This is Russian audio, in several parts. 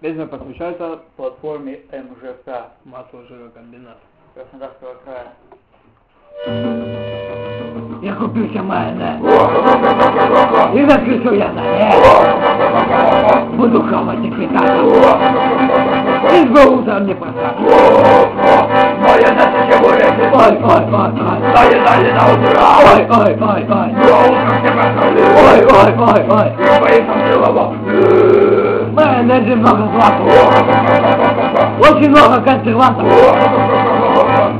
Песня посвящается платформе МЖК масло-жирокомбинат. Краснодарского края. Я купився майонез. І закричу я на небо. Буду хавати квітати. І знову там не посаджу. Майонез еще горячий, Ой, ой, ой, ой. дали, дали на утро. Ой, ой, ой, ой. Я утром тебя Ой, оставлю. ой, ой, ой. И боится целого. В майонезе много злаков. Очень много консервантов.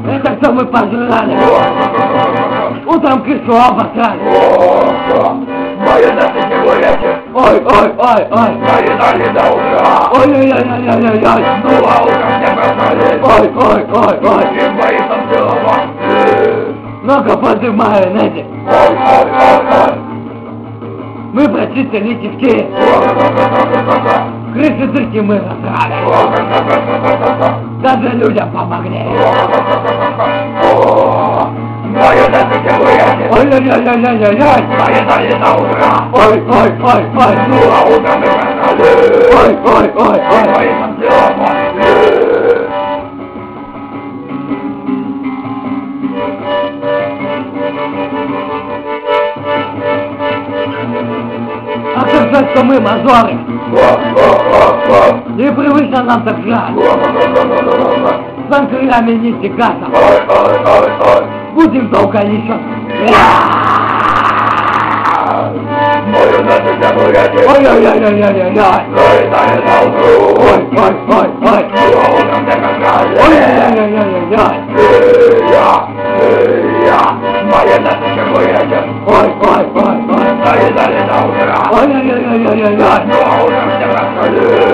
Это что мы пожрали. Утром крысу обосрали. Майонез еще горячий, Ой, ой, ой, ой. дали на утро. Ой, ой, ой, ой, ой, ой, ой. Ну, а утром тебя оставлю. Ой, ой, ой, ой. И боится целого. Много в майонезе. Ой, ой, ой, ой. Мы прочистили тефти. Крысы дырки мы разрали. Даже людям помогли. Майонез еще горячий, Ой, ой, ой, ой, ой, ой, ой. дали, дали на утро. Ой, ой, ой, ой. Ну, а утром тебя оставлю. Ой, ой, ой, И ой. боится целого. А сказать, что мы мазоры. Непривычно нам так жаль. С банками не тягаться. Будем долго еще. Майонез еще Lord.